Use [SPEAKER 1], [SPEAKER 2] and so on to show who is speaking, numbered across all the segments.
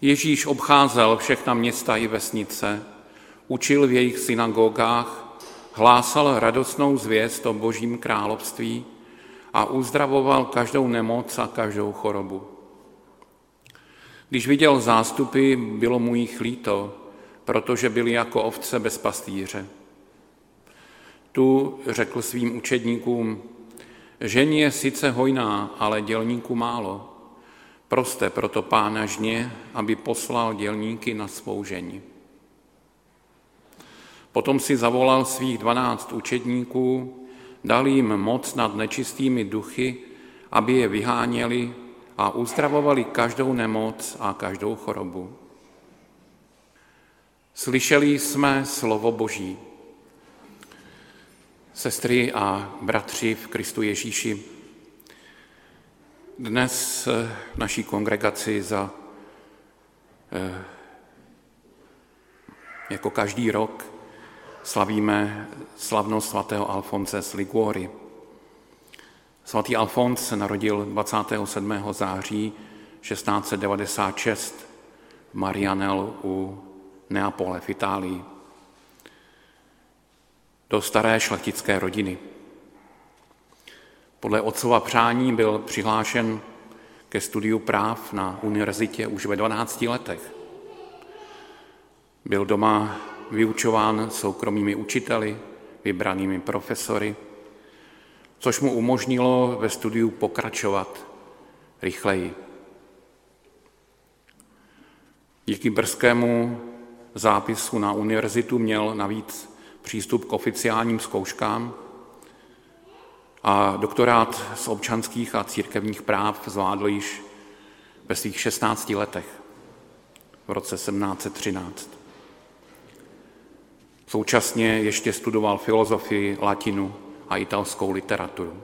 [SPEAKER 1] Ježíš obcházel všechna města i vesnice, učil v jejich synagogách, hlásal radostnou zvěst o božím království a uzdravoval každou nemoc a každou chorobu. Když viděl zástupy, bylo mu jich líto, protože byli jako ovce bez pastýře. Tu řekl svým učedníkům, žení je sice hojná, ale dělníků málo. Proste proto pána žně, aby poslal dělníky na svou žení. Potom si zavolal svých dvanáct učedníků, dal jim moc nad nečistými duchy, aby je vyháněli a uzdravovali každou nemoc a každou chorobu. Slyšeli jsme slovo Boží. Sestry a bratři v Kristu Ježíši, dnes v naší kongregaci za eh, jako každý rok slavíme slavnost svatého Alfonse z Liguory. Svatý Alfons se narodil 27. září 1696 v Marianel u Neapole v Itálii do staré šlechtické rodiny. Podle otcova přání byl přihlášen ke studiu práv na univerzitě už ve 12 letech. Byl doma vyučován soukromými učiteli, vybranými profesory, což mu umožnilo ve studiu pokračovat rychleji. Díky brzkému zápisu na univerzitu měl navíc přístup k oficiálním zkouškám a doktorát z občanských a církevních práv zvládl již ve svých 16 letech v roce 1713. Současně ještě studoval filozofii, latinu a italskou literaturu.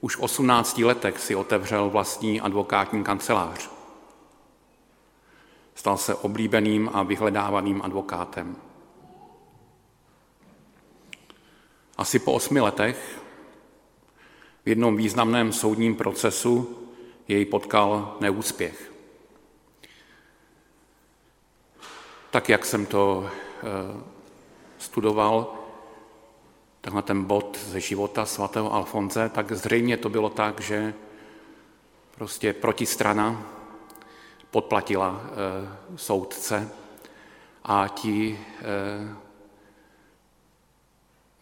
[SPEAKER 1] Už v 18 letech si otevřel vlastní advokátní kancelář. Stal se oblíbeným a vyhledávaným advokátem. Asi po osmi letech v jednom významném soudním procesu jej potkal neúspěch. Tak, jak jsem to eh, studoval, tenhle ten bod ze života svatého Alfonze, tak zřejmě to bylo tak, že prostě protistrana podplatila e, soudce a ti e,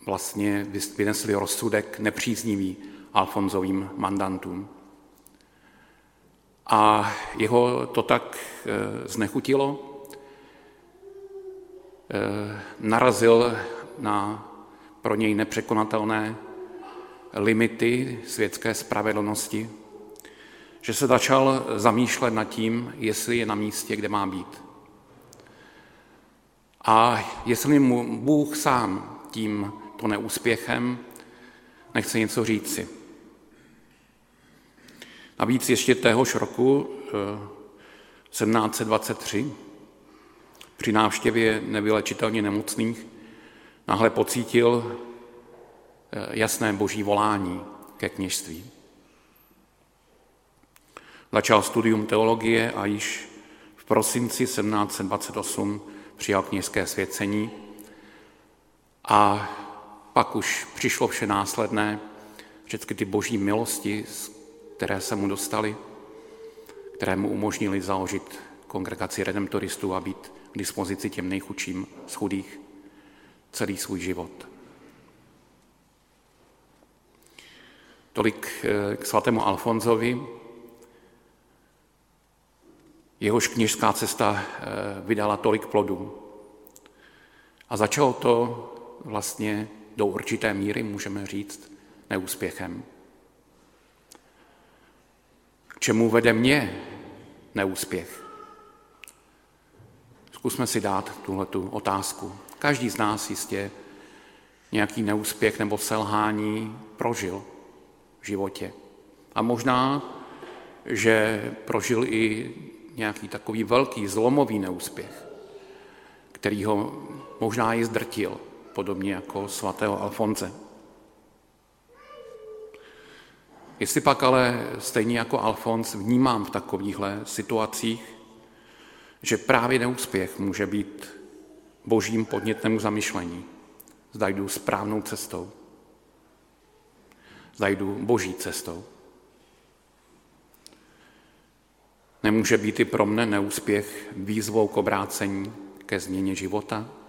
[SPEAKER 1] vlastně vynesli rozsudek nepříznivý Alfonzovým mandantům. A jeho to tak e, znechutilo, e, narazil na pro něj nepřekonatelné limity světské spravedlnosti, že se začal zamýšlet nad tím, jestli je na místě, kde má být. A jestli mu Bůh sám tím to neúspěchem nechce něco říci. Navíc ještě téhož roku 1723 eh, při návštěvě nevylečitelně nemocných náhle pocítil eh, jasné boží volání ke kněžství. Začal studium teologie a již v prosinci 1728 přijal kněžské svěcení a pak už přišlo vše následné, všechny ty boží milosti, které se mu dostaly, které mu umožnili založit kongregaci redemptoristů a být k dispozici těm nejchudším z chudých celý svůj život. Tolik eh, k svatému Alfonzovi. Jehož kněžská cesta eh, vydala tolik plodů. A začalo to vlastně do určité míry, můžeme říct, neúspěchem. K čemu vede mě neúspěch? Zkusme si dát tuhletu otázku. Každý z nás jistě nějaký neúspěch nebo selhání prožil v životě. A možná, že prožil i nějaký takový velký zlomový neúspěch, který ho možná i zdrtil podobně jako svatého Alfonze. Jestli pak ale stejně jako Alfons vnímám v takovýchhle situacích, že právě neúspěch může být božím podnětem k zamyšlení. Zda jdu správnou cestou. Zda jdu boží cestou. Nemůže být i pro mne neúspěch výzvou k obrácení, ke změně života?